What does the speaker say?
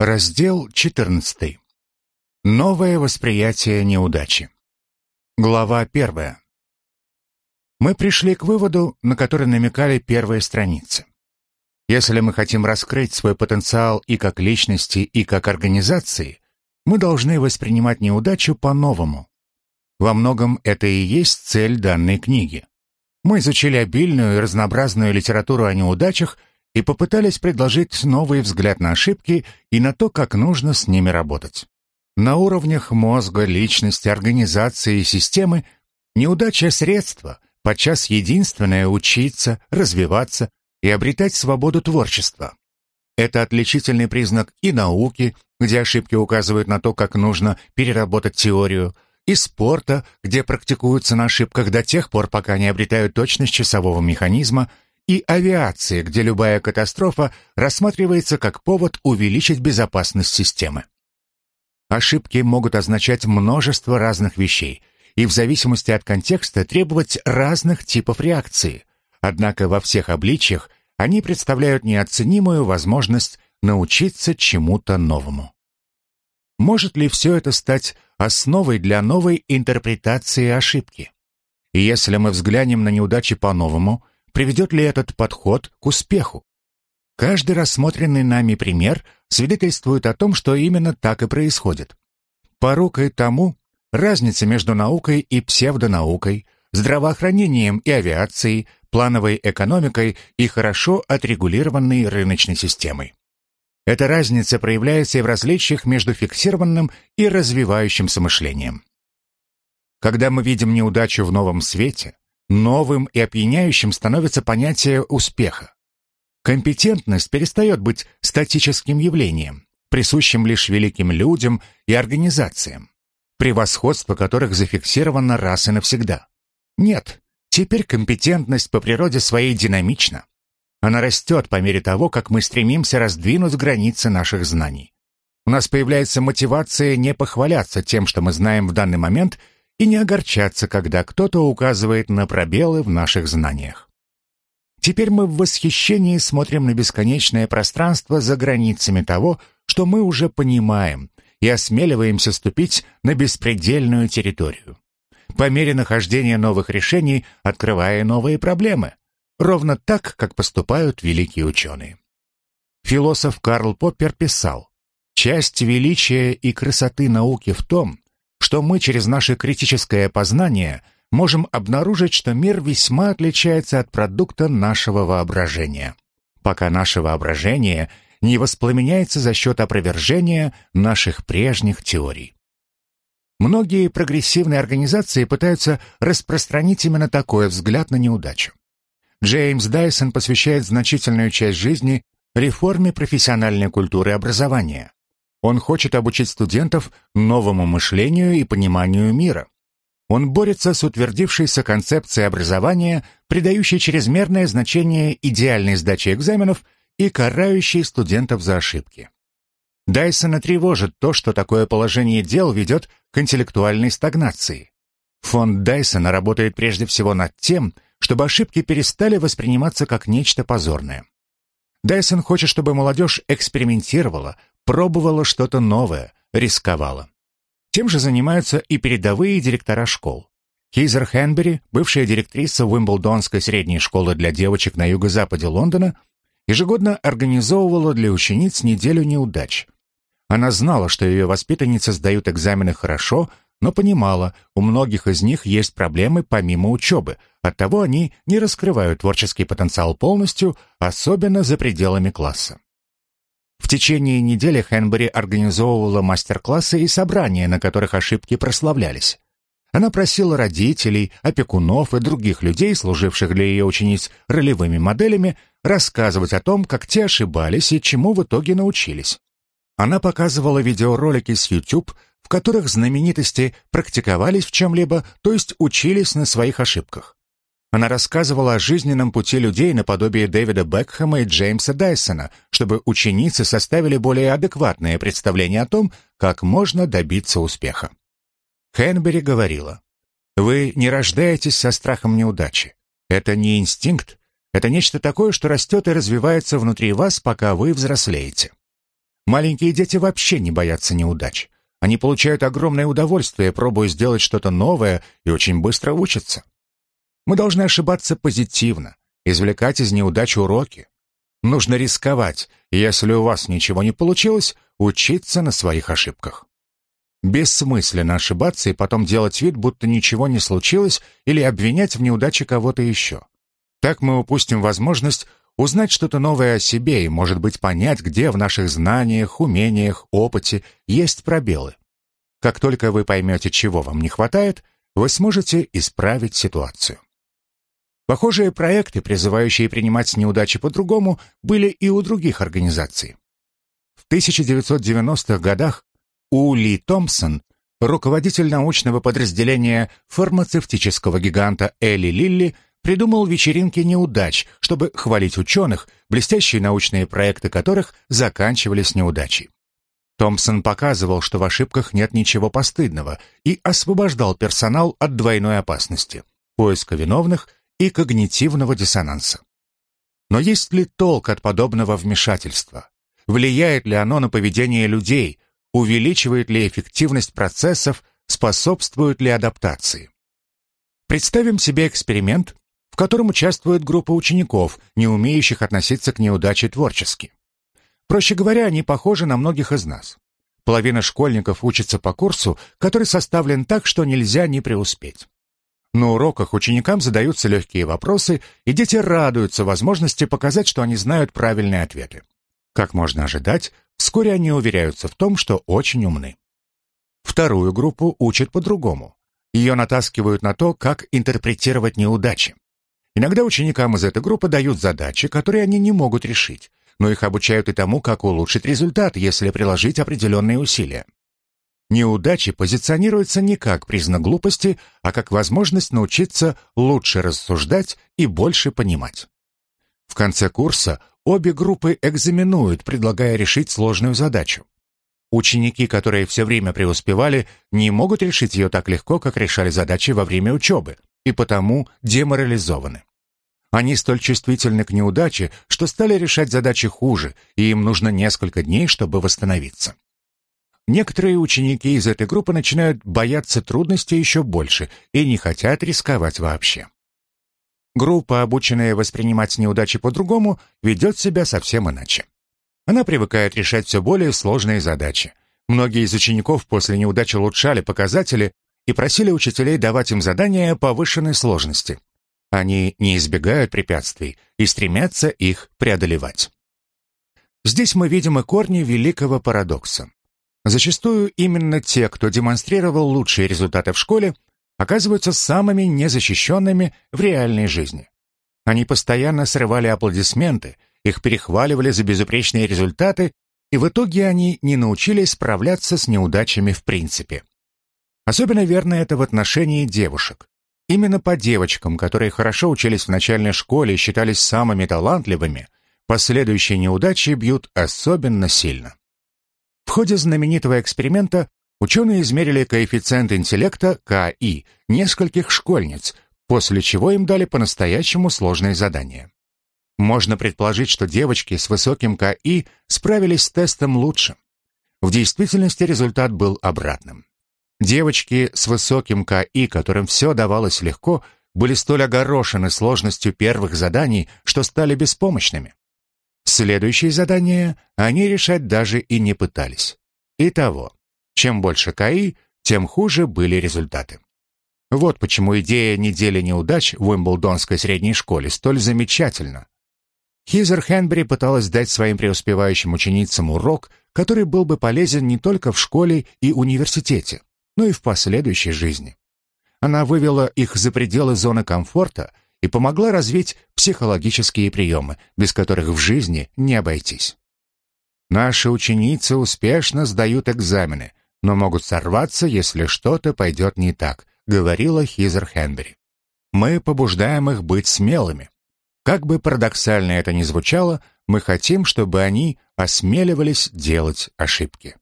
Раздел 14. Новое восприятие неудачи. Глава 1. Мы пришли к выводу, на который намекали первые страницы. Если мы хотим раскрыть свой потенциал и как личности, и как организации, мы должны воспринимать неудачу по-новому. Во многом это и есть цель данной книги. Мы изучили обильную и разнообразную литературу о неудачах и попытались предложить новый взгляд на ошибки и на то, как нужно с ними работать. На уровнях мозга, личности, организации и системы неудача — средство, подчас единственное — учиться, развиваться и обретать свободу творчества. Это отличительный признак и науки, где ошибки указывают на то, как нужно переработать теорию, и спорта, где практикуются на ошибках до тех пор, пока не обретают точность часового механизма, и авиации, где любая катастрофа рассматривается как повод увеличить безопасность системы. Ошибки могут означать множество разных вещей и в зависимости от контекста требовать разных типов реакции. Однако во всех обличьях они представляют неоценимую возможность научиться чему-то новому. Может ли все это стать основой для новой интерпретации ошибки? И если мы взглянем на неудачи по-новому – Приведет ли этот подход к успеху? Каждый рассмотренный нами пример свидетельствует о том, что именно так и происходит. Порукой тому разница между наукой и псевдонаукой, здравоохранением и авиацией, плановой экономикой и хорошо отрегулированной рыночной системой. Эта разница проявляется и в различиях между фиксированным и развивающимся мышлением. Когда мы видим неудачу в новом свете, Новым и опьяняющим становится понятие успеха. Компетентность перестает быть статическим явлением, присущим лишь великим людям и организациям, превосходство которых зафиксировано раз и навсегда. Нет, теперь компетентность по природе своей динамична. Она растет по мере того, как мы стремимся раздвинуть границы наших знаний. У нас появляется мотивация не похваляться тем, что мы знаем в данный момент – и не огорчаться, когда кто-то указывает на пробелы в наших знаниях. Теперь мы в восхищении смотрим на бесконечное пространство за границами того, что мы уже понимаем, и осмеливаемся ступить на беспредельную территорию. По мере нахождения новых решений, открывая новые проблемы, ровно так, как поступают великие ученые. Философ Карл Поппер писал, «Часть величия и красоты науки в том, что мы через наше критическое познание можем обнаружить, что мир весьма отличается от продукта нашего воображения, пока наше воображение не воспламеняется за счет опровержения наших прежних теорий. Многие прогрессивные организации пытаются распространить именно такой взгляд на неудачу. Джеймс Дайсон посвящает значительную часть жизни реформе профессиональной культуры образования. Он хочет обучить студентов новому мышлению и пониманию мира. Он борется с утвердившейся концепцией образования, придающей чрезмерное значение идеальной сдаче экзаменов и карающей студентов за ошибки. Дайсона тревожит то, что такое положение дел ведет к интеллектуальной стагнации. Фонд Дайсона работает прежде всего над тем, чтобы ошибки перестали восприниматься как нечто позорное. Дайсон хочет, чтобы молодежь экспериментировала, пробовала что-то новое, рисковала. Тем же занимаются и передовые директора школ. Хейзер Хенбери, бывшая директриса Уимблдонской средней школы для девочек на юго-западе Лондона, ежегодно организовывала для учениц неделю неудач. Она знала, что ее воспитанницы сдают экзамены хорошо, но понимала, у многих из них есть проблемы помимо учебы, оттого они не раскрывают творческий потенциал полностью, особенно за пределами класса. В течение недели Хенбери организовывала мастер-классы и собрания, на которых ошибки прославлялись. Она просила родителей, опекунов и других людей, служивших для ее учениц ролевыми моделями, рассказывать о том, как те ошибались и чему в итоге научились. Она показывала видеоролики с YouTube, в которых знаменитости практиковались в чем-либо, то есть учились на своих ошибках. Она рассказывала о жизненном пути людей наподобие Дэвида Бекхэма и Джеймса Дайсона, чтобы ученицы составили более адекватное представление о том, как можно добиться успеха. Хенбери говорила, «Вы не рождаетесь со страхом неудачи. Это не инстинкт, это нечто такое, что растет и развивается внутри вас, пока вы взрослеете. Маленькие дети вообще не боятся неудач. Они получают огромное удовольствие, пробуя сделать что-то новое и очень быстро учатся. Мы должны ошибаться позитивно, извлекать из неудач уроки. Нужно рисковать, и если у вас ничего не получилось, учиться на своих ошибках. Бессмысленно ошибаться и потом делать вид, будто ничего не случилось, или обвинять в неудаче кого-то еще. Так мы упустим возможность узнать что-то новое о себе и, может быть, понять, где в наших знаниях, умениях, опыте есть пробелы. Как только вы поймете, чего вам не хватает, вы сможете исправить ситуацию. Похожие проекты, призывающие принимать неудачи по-другому, были и у других организаций. В 1990-х годах Ули Томпсон, руководитель научного подразделения фармацевтического гиганта Элли Лилли, придумал вечеринки неудач, чтобы хвалить ученых, блестящие научные проекты которых заканчивались неудачей. Томпсон показывал, что в ошибках нет ничего постыдного, и освобождал персонал от двойной опасности – поиска виновных и когнитивного диссонанса. Но есть ли толк от подобного вмешательства? Влияет ли оно на поведение людей? Увеличивает ли эффективность процессов? Способствует ли адаптации? Представим себе эксперимент, в котором участвует группа учеников, не умеющих относиться к неудаче творчески. Проще говоря, они похожи на многих из нас. Половина школьников учится по курсу, который составлен так, что нельзя не преуспеть. На уроках ученикам задаются легкие вопросы, и дети радуются возможности показать, что они знают правильные ответы. Как можно ожидать, вскоре они уверяются в том, что очень умны. Вторую группу учат по-другому. Ее натаскивают на то, как интерпретировать неудачи. Иногда ученикам из этой группы дают задачи, которые они не могут решить, но их обучают и тому, как улучшить результат, если приложить определенные усилия. Неудачи позиционируются не как признак глупости, а как возможность научиться лучше рассуждать и больше понимать. В конце курса обе группы экзаменуют, предлагая решить сложную задачу. Ученики, которые все время преуспевали, не могут решить ее так легко, как решали задачи во время учебы, и потому деморализованы. Они столь чувствительны к неудаче, что стали решать задачи хуже, и им нужно несколько дней, чтобы восстановиться. Некоторые ученики из этой группы начинают бояться трудностей еще больше и не хотят рисковать вообще. Группа, обученная воспринимать неудачи по-другому, ведет себя совсем иначе. Она привыкает решать все более сложные задачи. Многие из учеников после неудачи улучшали показатели и просили учителей давать им задания повышенной сложности. Они не избегают препятствий и стремятся их преодолевать. Здесь мы видим и корни великого парадокса. Зачастую именно те, кто демонстрировал лучшие результаты в школе, оказываются самыми незащищенными в реальной жизни. Они постоянно срывали аплодисменты, их перехваливали за безупречные результаты, и в итоге они не научились справляться с неудачами в принципе. Особенно верно это в отношении девушек. Именно по девочкам, которые хорошо учились в начальной школе и считались самыми талантливыми, последующие неудачи бьют особенно сильно. В ходе знаменитого эксперимента ученые измерили коэффициент интеллекта КИ нескольких школьниц, после чего им дали по-настоящему сложные задания. Можно предположить, что девочки с высоким КИ справились с тестом лучше. В действительности результат был обратным. Девочки с высоким КИ, которым все давалось легко, были столь огорошены сложностью первых заданий, что стали беспомощными. Следующие задания они решать даже и не пытались. Итого, чем больше КАИ, тем хуже были результаты. Вот почему идея недели неудач в Уимблдонской средней школе столь замечательна. Хизер Хенбери пыталась дать своим преуспевающим ученицам урок, который был бы полезен не только в школе и университете, но и в последующей жизни. Она вывела их за пределы зоны комфорта – и помогла развить психологические приемы, без которых в жизни не обойтись. Наши ученицы успешно сдают экзамены, но могут сорваться, если что-то пойдет не так, говорила Хизер Хенбери. Мы побуждаем их быть смелыми. Как бы парадоксально это ни звучало, мы хотим, чтобы они осмеливались делать ошибки.